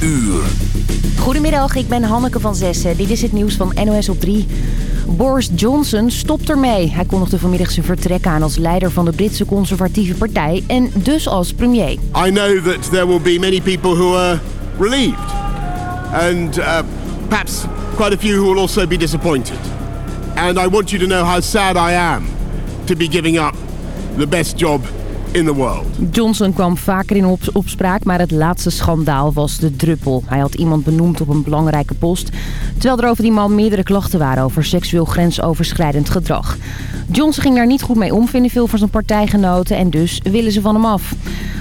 uur. Goedemiddag, ik ben Hanneke van Zessen. Dit is het nieuws van NOS op 3. Boris Johnson stopt ermee. Hij kondigde vanmiddag zijn vertrek aan als leider van de Britse conservatieve partij en dus als premier. I know that there will be many people who are relieved. And uh, perhaps quite a few who will also be disappointed. And I want you to know how sad I am to be giving up the best job in the world. Johnson kwam vaker in op opspraak, maar het laatste schandaal was de druppel. Hij had iemand benoemd op een belangrijke post... terwijl er over die man meerdere klachten waren over seksueel grensoverschrijdend gedrag. Johnson ging daar niet goed mee om, vinden veel van zijn partijgenoten... en dus willen ze van hem af.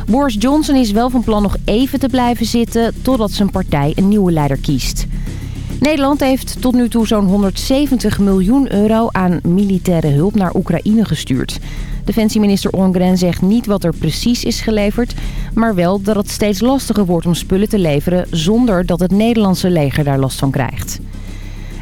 Boris Johnson is wel van plan nog even te blijven zitten... totdat zijn partij een nieuwe leider kiest. Nederland heeft tot nu toe zo'n 170 miljoen euro aan militaire hulp naar Oekraïne gestuurd. Defensieminister Ongren zegt niet wat er precies is geleverd... maar wel dat het steeds lastiger wordt om spullen te leveren... zonder dat het Nederlandse leger daar last van krijgt.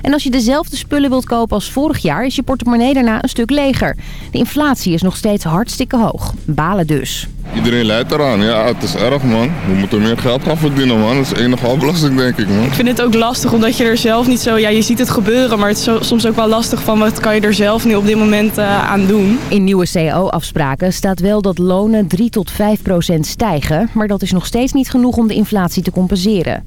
En als je dezelfde spullen wilt kopen als vorig jaar... is je portemonnee daarna een stuk leger. De inflatie is nog steeds hartstikke hoog. Balen dus. Iedereen leidt eraan. Ja, het is erg man. We moeten meer geld gaan verdienen man. Dat is enige afbelasting denk ik man. Ik vind het ook lastig omdat je er zelf niet zo... Ja, je ziet het gebeuren, maar het is zo- soms ook wel lastig van... wat kan je er zelf nu op dit moment eh, aan doen? In nieuwe cao-afspraken staat wel dat lonen 3 tot 5 procent stijgen... maar dat is nog steeds niet genoeg om de inflatie te compenseren.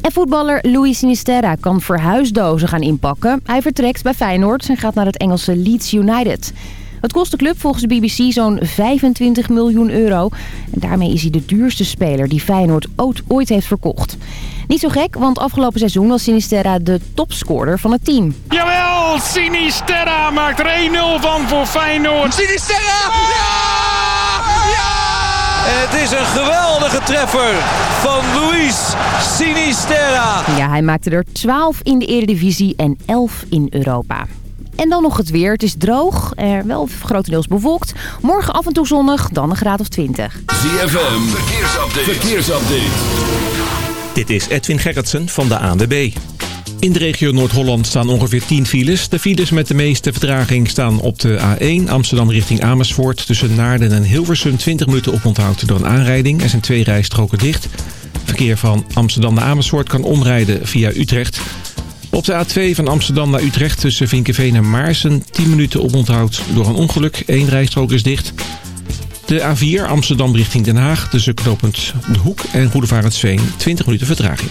En voetballer Luis Sinisterra kan verhuisdozen gaan inpakken. Hij vertrekt bij Feyenoord en gaat naar het Engelse Leeds United. Het kost de club volgens de BBC zo'n 25 miljoen euro. En daarmee is hij de duurste speler die Feyenoord ooit- ooit heeft verkocht. Niet zo gek, want afgelopen seizoen was Sinisterra de topscorer van het team. Jawel, Sinisterra maakt er 1-0 van voor Feyenoord. Sinisterra! Ja! Ja! Het is een geweldige treffer van Luis Sinisterra. Ja, hij maakte er 12 in de Eredivisie en 11 in Europa. En dan nog het weer. Het is droog, er wel grotendeels bewolkt. Morgen af en toe zonnig, dan een graad of 20. ZFM, verkeersupdate. verkeersupdate. Dit is Edwin Gerritsen van de ANWB. In de regio Noord-Holland staan ongeveer 10 files. De files met de meeste vertraging staan op de A1 Amsterdam richting Amersfoort. Tussen Naarden en Hilversum 20 minuten oponthoud door een aanrijding. Er zijn twee rijstroken dicht. Verkeer van Amsterdam naar Amersfoort kan omrijden via Utrecht. Op de A2 van Amsterdam naar Utrecht tussen Vinkenveen en Maarsen 10 minuten oponthoud door een ongeluk. Eén rijstrook is dicht. De A4 Amsterdam richting Den Haag tussen knooppunt De Hoek en Goedevaartsveen 20 minuten vertraging.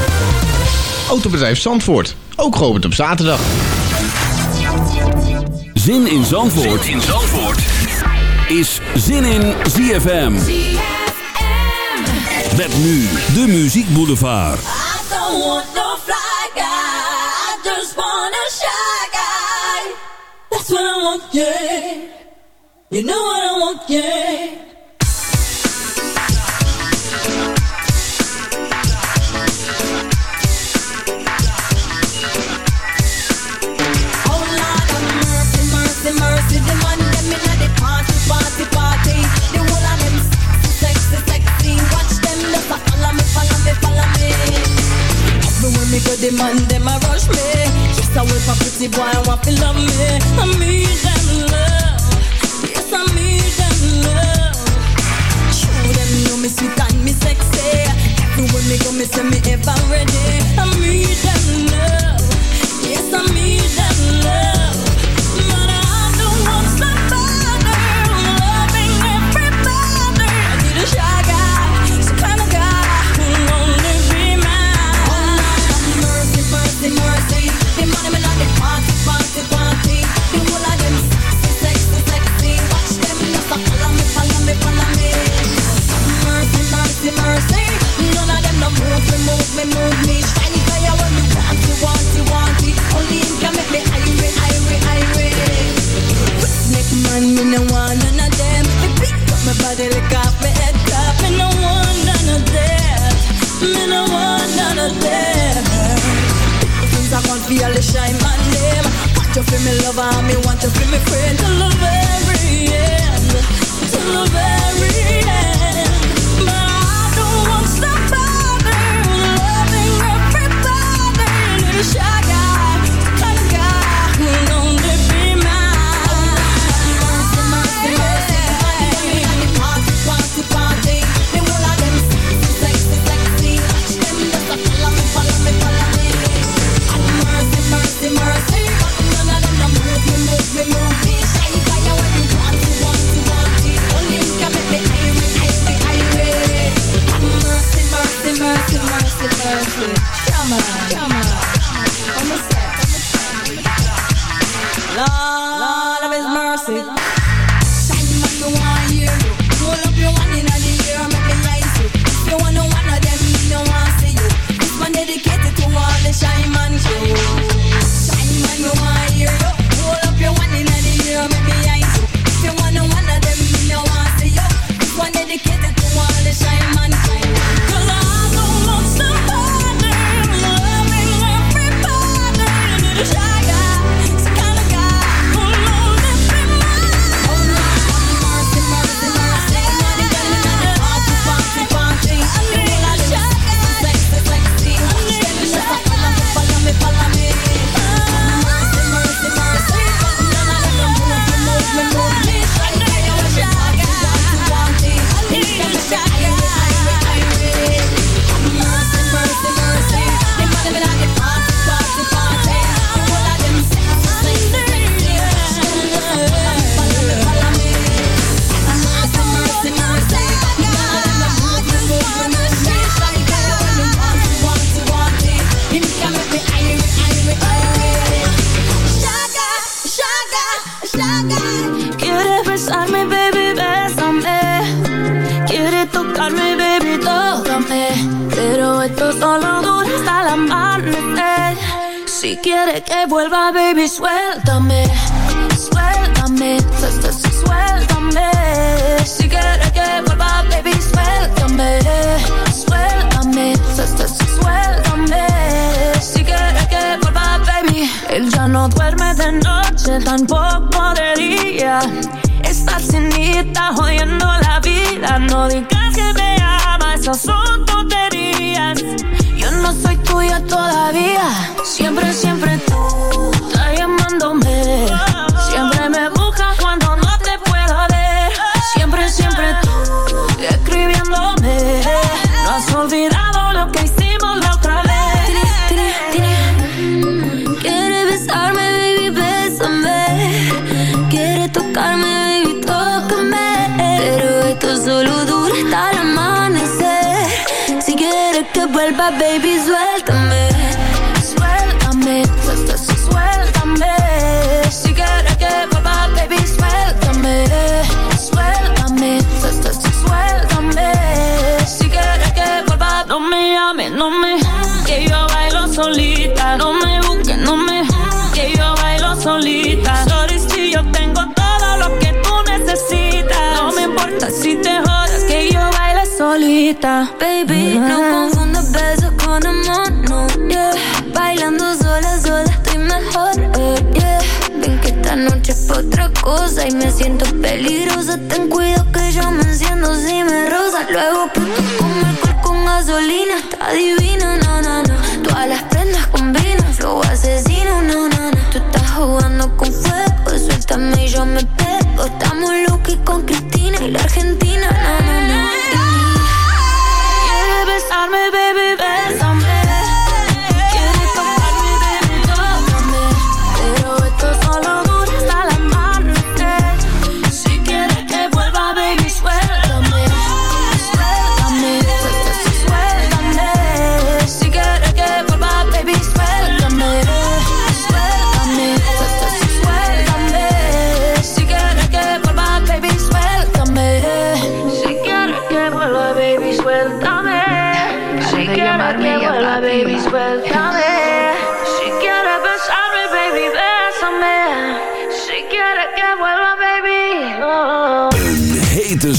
Autobedrijf Zandvoort, ook geopend op zaterdag. Zin in Zandvoort, in Zandvoort. is Zin in ZFM. Met nu de Muziek Boulevard. I don't want no fly guy. I just want a shy guy. That's what I want, yeah. You know what I want, yeah. Man them a rush me. Just a wait for pretty boy, I want to love me. I need them love. Yes, I need them love. Show them know me sweet and me sexy. Everywhere me go, me say me ever ready. Be barely shine my name. Want you feel me lover, me want you feel me friend. Till the very end, till the very end hace tan poco de día. Estás cindita jodiendo la vida. No digas que me amas, esas son tonterías. Yo no soy tuya todavía. Siempre, siempre tú. baby. Mm-hmm. No confundas besos con amor, no, yeah. Bailando sola, sola estoy mejor, eh, yeah. Ven que esta noche es para otra cosa y me siento peligrosa. Ten cuidado que yo me enciendo si me rozas. Luego puto con alcohol con gasolina, está divina, na, na, na. Todas las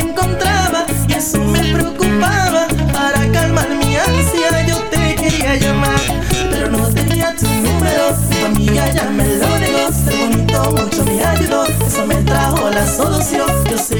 encontraba y eso me preocupaba. Para calmar mi ansia yo te quería llamar, pero no tenía tu número. Tu amiga ya me lo negó, ser bonito mucho me ayudó, eso me trajo la solución. Yo sé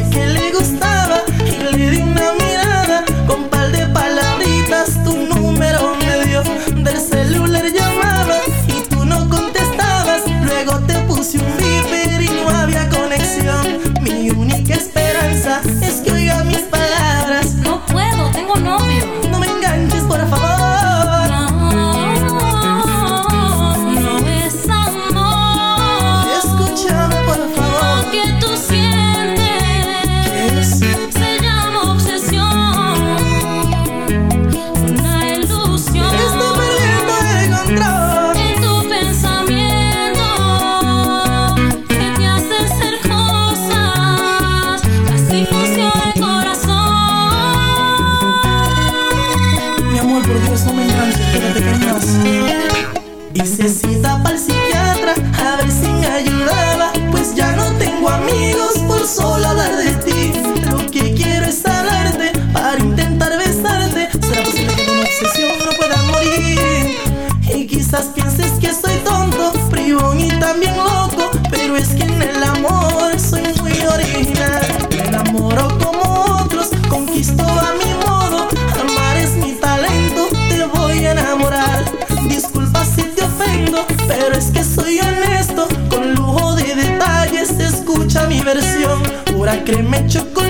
diversión. Pura crema y chocolate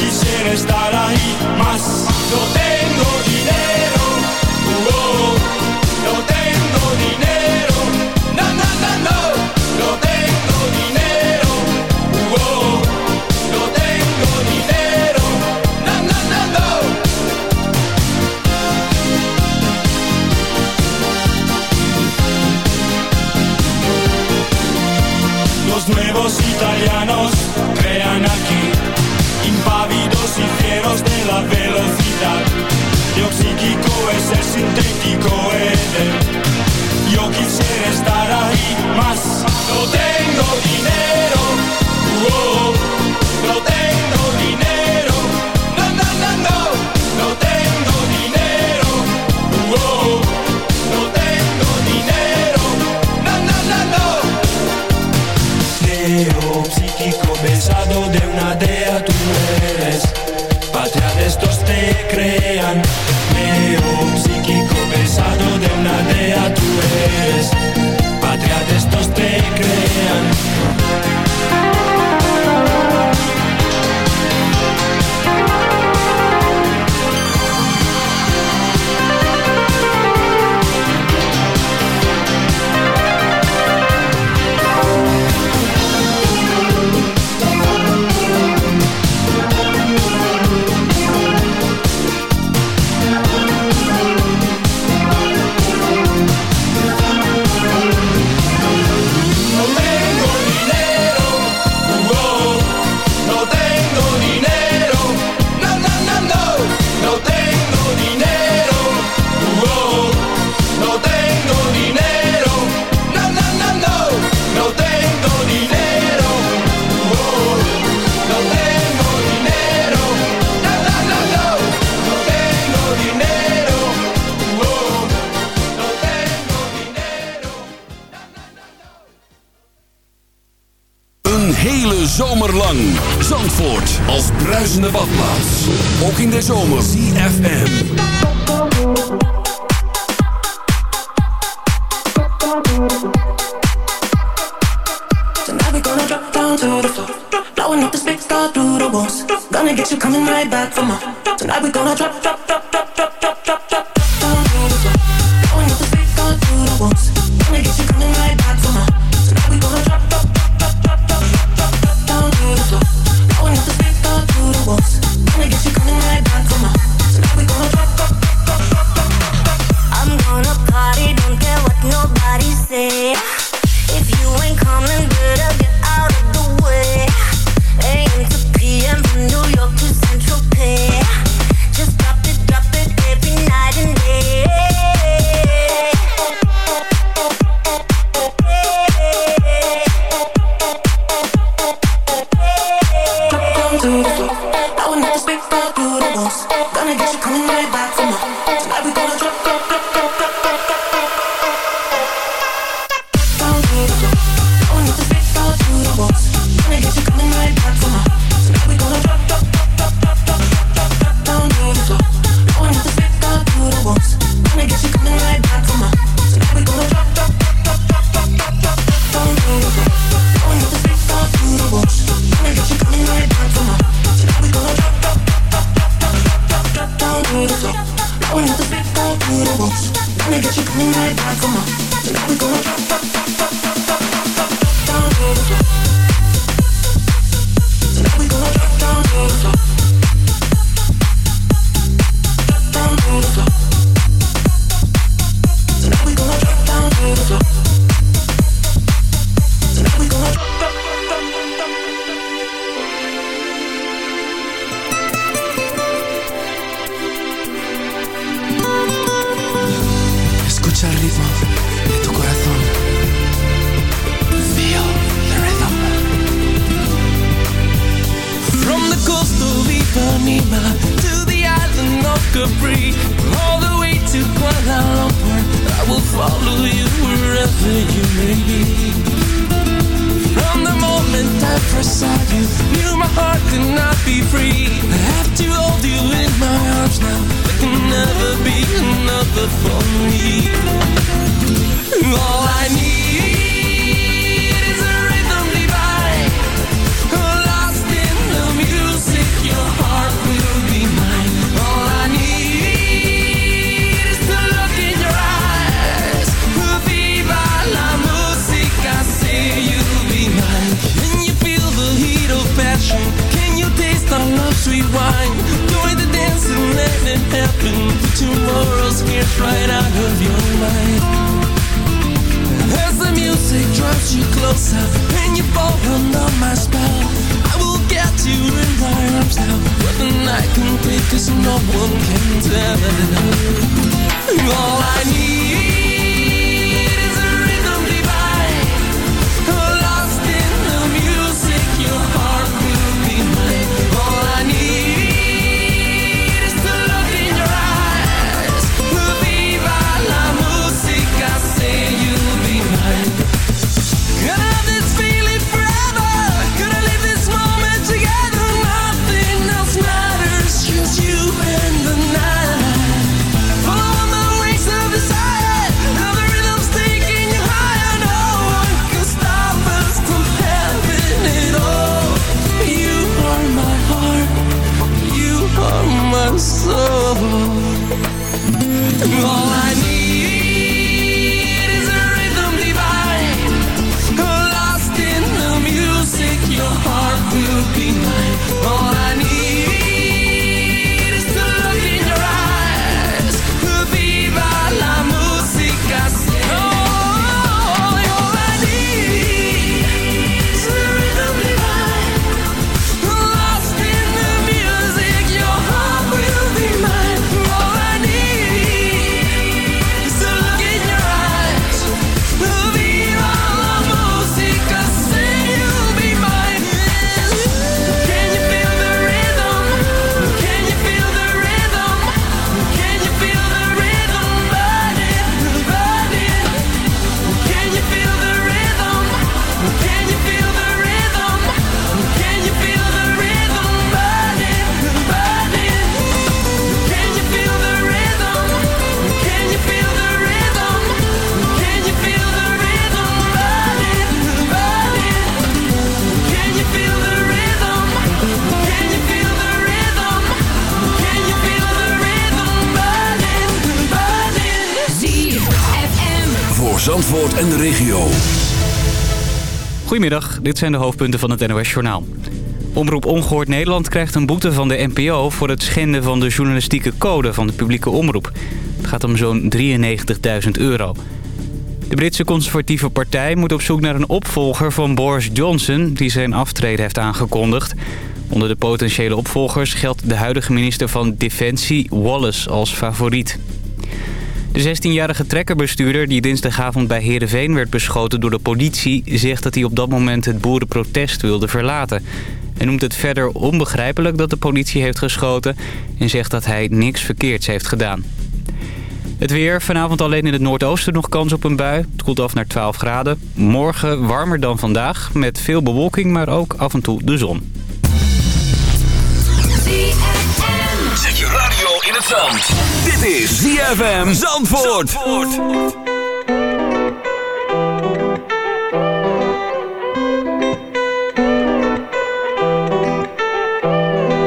quisiera estar ahí, más no tengo dinero. lang. Zandvoort als bruisende badplaats. Ook in de zomer. CFM. Tonight we gonna drop down to the floor. Blowing up the space, start through the walls. Gonna get you coming right back for more. Tonight we gonna drop, drop. Zandvoort en de regio. Goedemiddag, dit zijn de hoofdpunten van het NOS Journaal. Omroep Ongehoord Nederland krijgt een boete van de NPO... voor het schenden van de journalistieke code van de publieke omroep. Het gaat om zo'n 93.000 euro. De Britse conservatieve partij moet op zoek naar een opvolger van Boris Johnson... die zijn aftreden heeft aangekondigd. Onder de potentiële opvolgers geldt de huidige minister van Defensie Wallace als favoriet. De 16-jarige trekkerbestuurder die dinsdagavond bij Heerenveen werd beschoten door de politie... zegt dat hij op dat moment het boerenprotest wilde verlaten. Hij noemt het verder onbegrijpelijk dat de politie heeft geschoten... en zegt dat hij niks verkeerds heeft gedaan. Het weer, vanavond alleen in het noordoosten nog kans op een bui. Het koelt af naar 12 graden. Morgen warmer dan vandaag, met veel bewolking, maar ook af en toe de zon. Het zand. Dit is ZFM Zandvoort.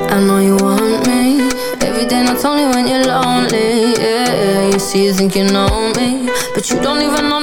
I know you want me every day, not only when you're lonely. Yeah, you see, you think you know me, but you don't even know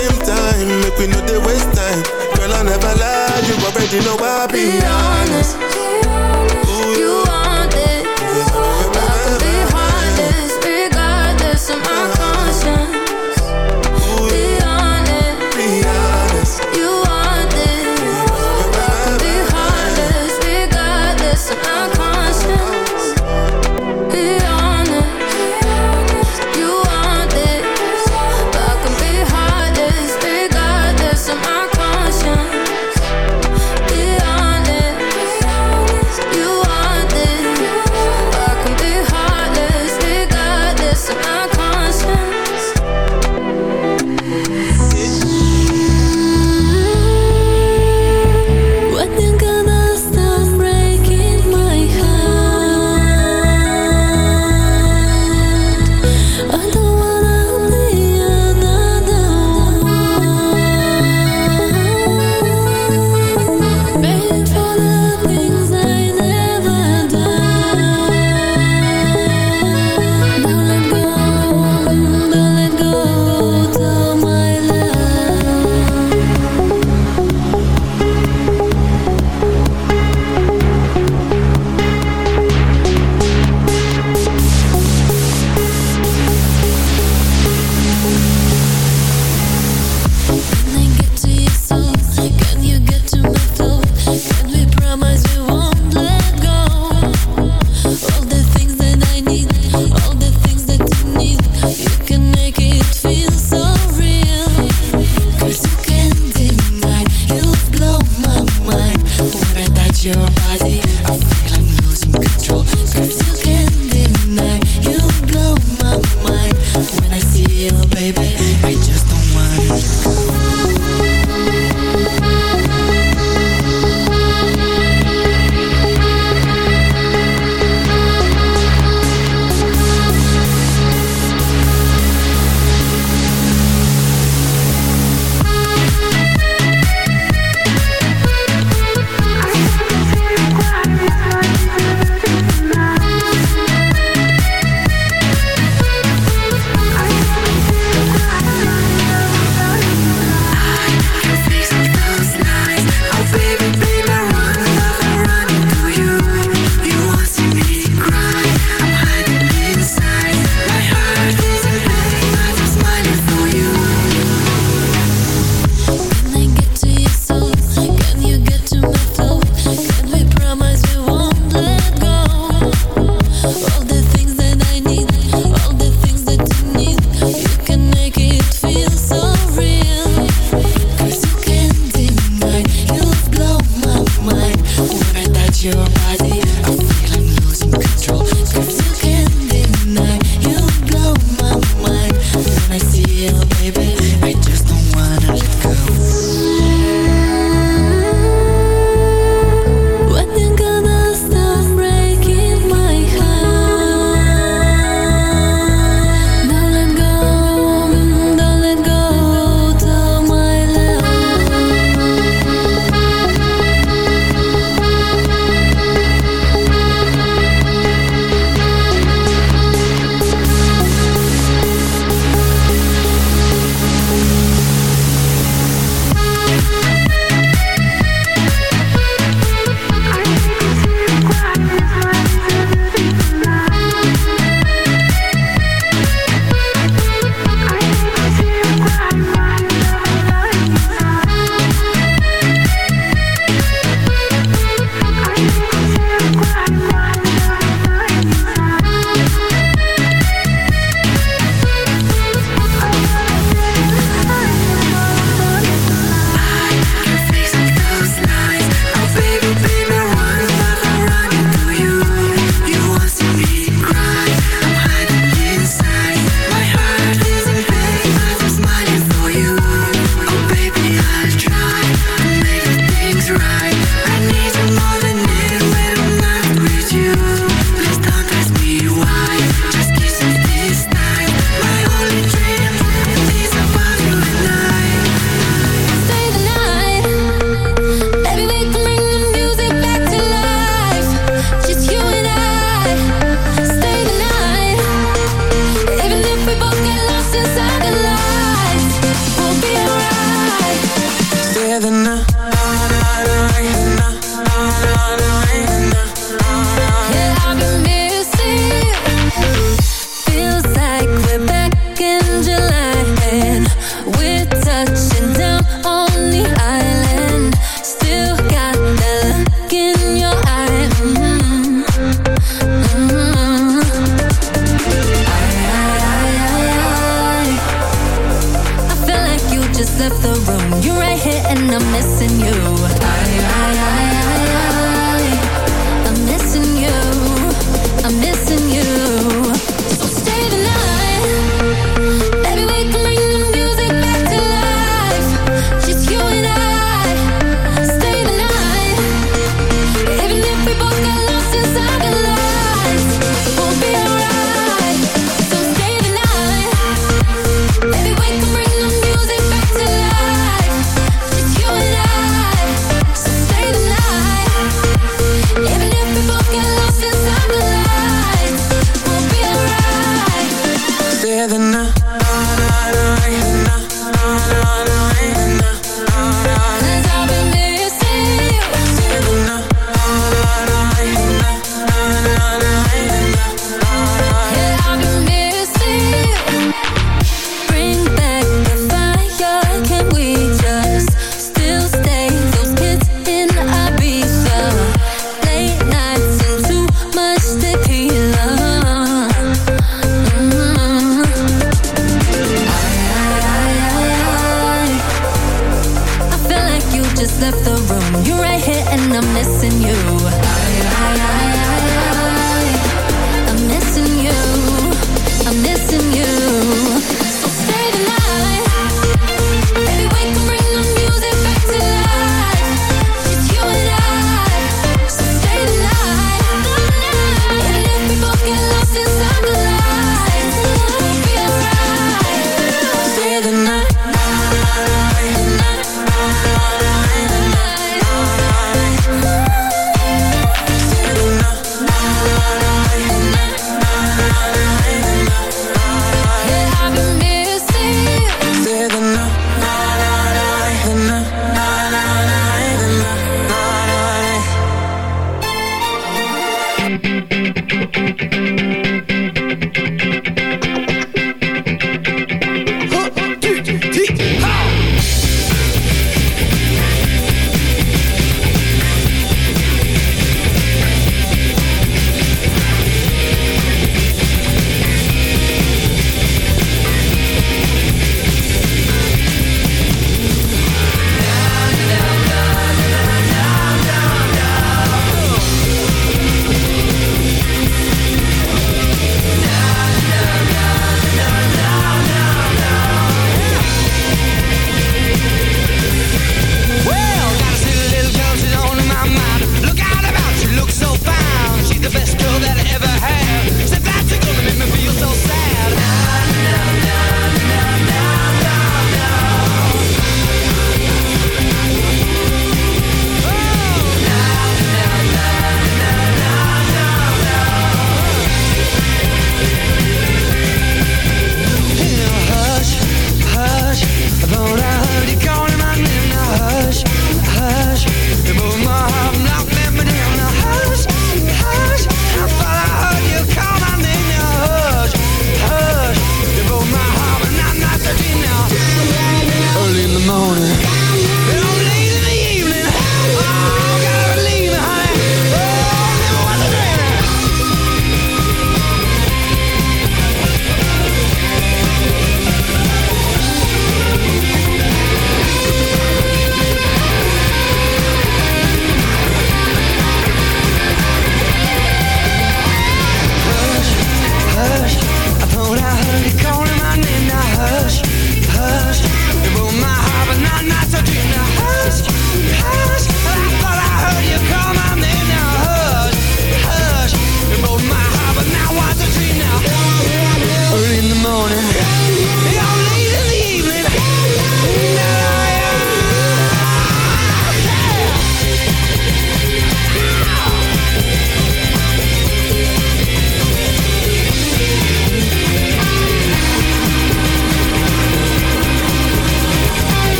Make we know they waste time Girl, I never lie. You already know I'll be, be honest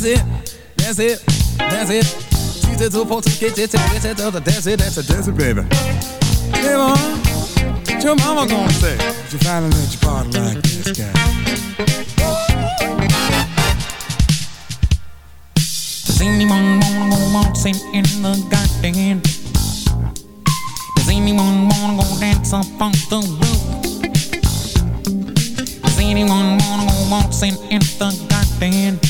Dance it. Teach it to put to get it to get it to the dance it, dance it, dance it, baby. Hey, mom, what your mama gonna say? You finally let your body like this guy. Does anyone wanna go waltzing in the garden? Does anyone wanna go dance up on the roof? Does anyone wanna go waltzing in the garden?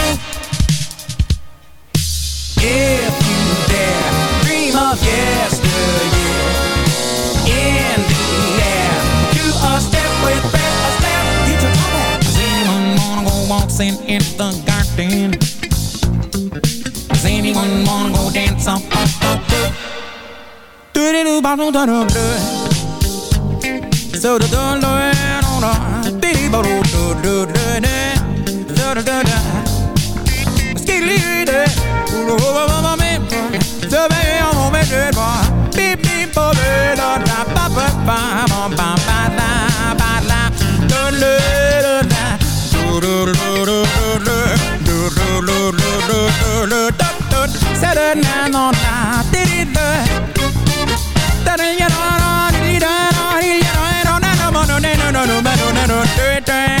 If you dare, dream of yesteryear. In the air, do a step with Fred Astaire. Get your. Does anyone wanna go waltzing in the garden? Does anyone wanna go dance on the roof? Do do do ba do do do do. So do do do do do. Do do do do do. Do do do do. solo un momento Te veo momento en moi Bip bip bolero Da papa pa pa pa pa pa da pa la Do lo lo da Do lo lo lo Do Do do no na Ti ri do Da ri ya no no Ri do no no No no no no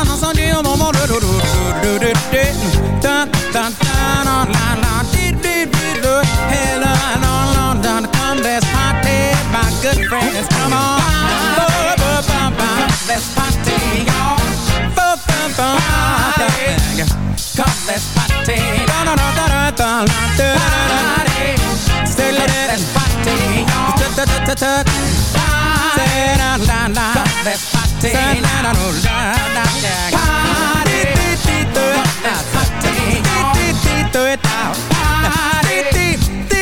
pendant son dé au moment de do do do do come do party, my good friends Come on, do party, y'all. Come, do party. Do do party, do do do do do do do do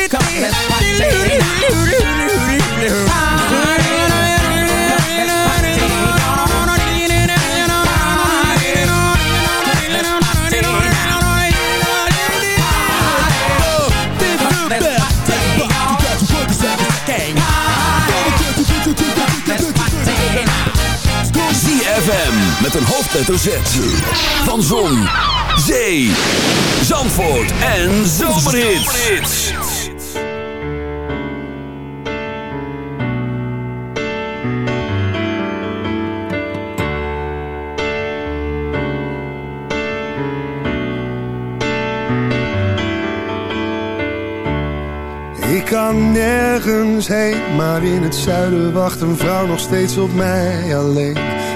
Come let's party. Met een hoofdletter Z. Van Zon, Zee, Zandvoort en Zomerhits. Ik kan nergens heen, maar in het zuiden wacht een vrouw nog steeds op mij alleen.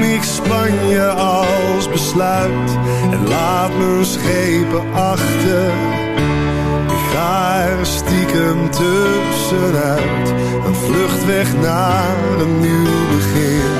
neem Spanje als besluit en laat mijn schepen achter. Ik ga er stiekem tussenuit, een vlucht weg naar een nieuw begin.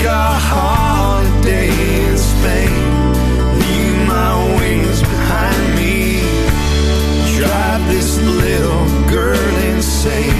take a holiday in Spain. Leave my wings behind me. Drive this little girl insane.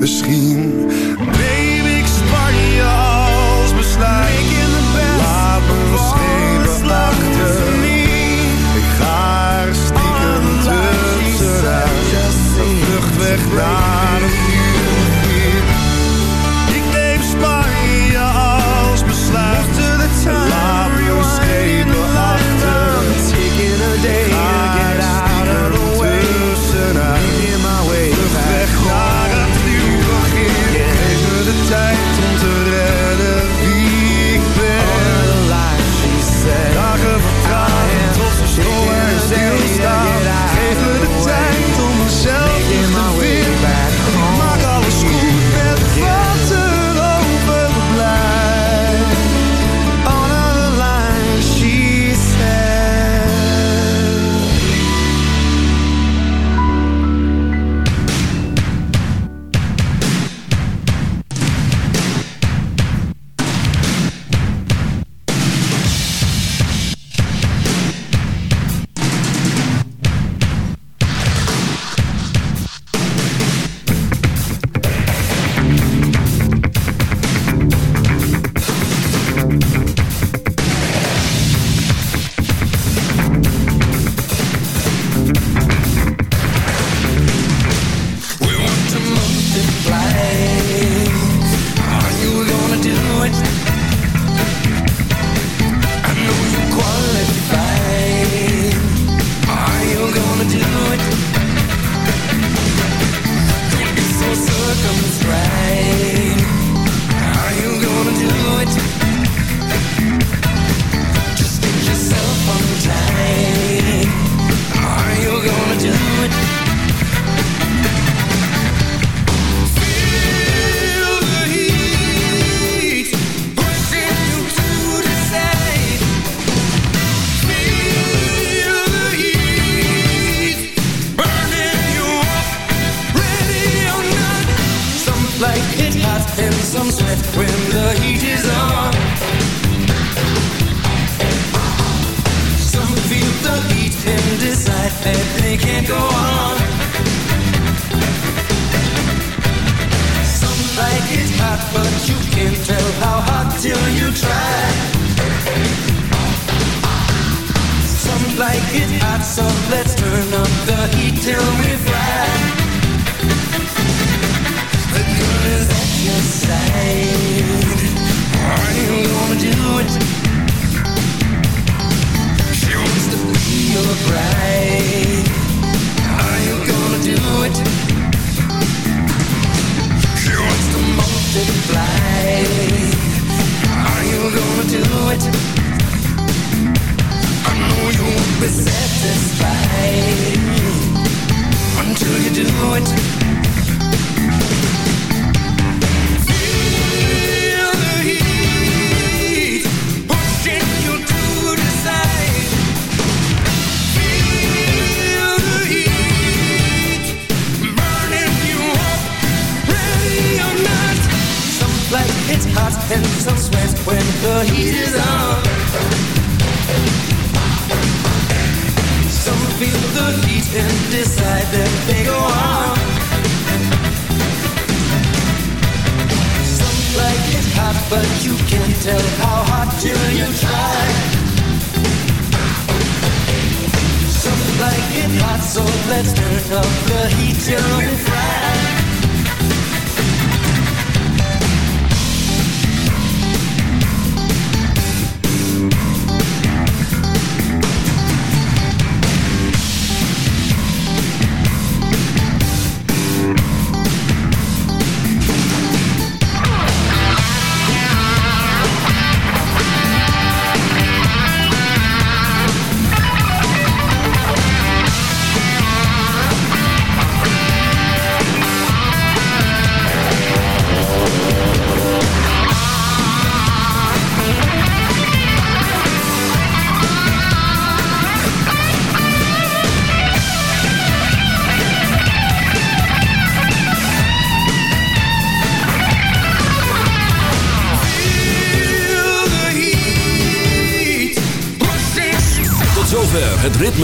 Misschien neem ik Spanje als besluit. Laat me schepen achter. Ik ga er stiekem tussenuit. Een vlucht weg naar een